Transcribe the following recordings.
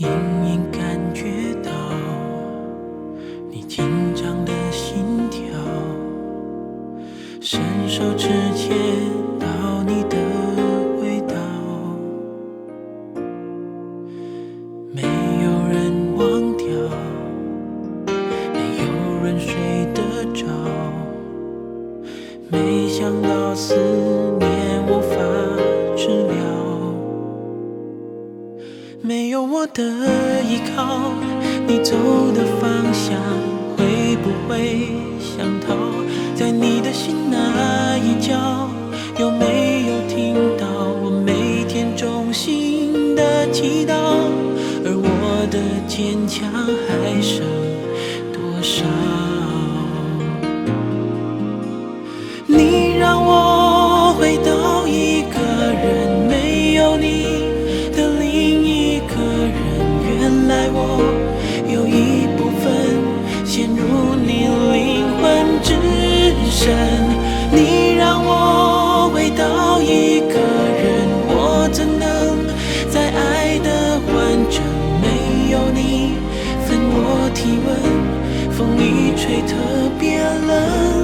隐隐感觉到你紧张的心跳，伸手指牵到你的味道，没有人忘掉，没有人睡得着，没想到思念无法治疗。我的依靠，你走的方向会不会想逃？在你的心那一角，有没有听到我每天衷心的祈祷？而我的坚强还剩多少？风一吹特别冷，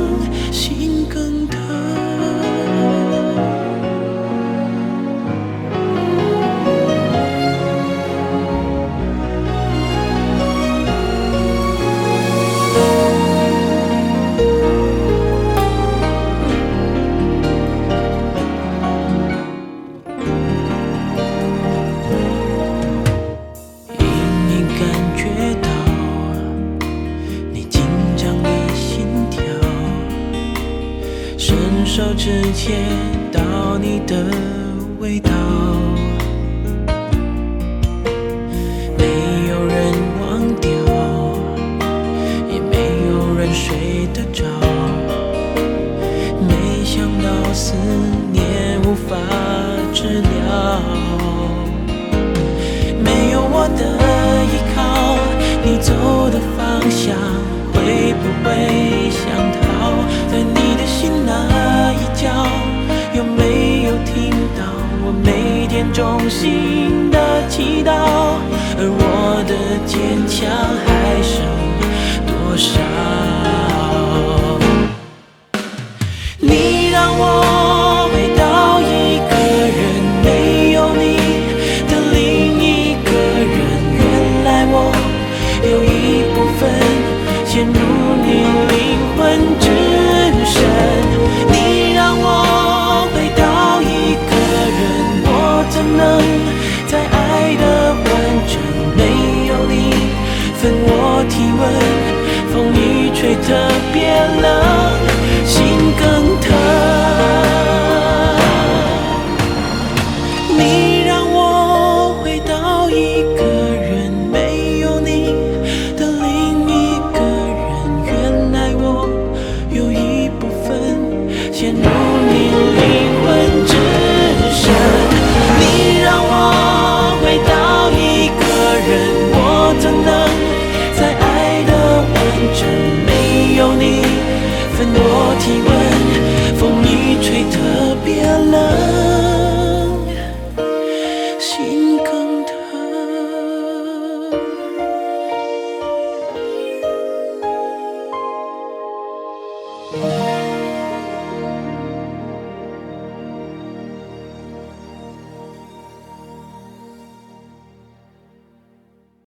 伸手指牵到你的味道，没有人忘掉，也没有人睡得着，没想到思念无法治疗。没有我的依靠，你走的方向会不会衷心的祈祷？而我的坚强还是最特别了。我体温，风一吹特别冷，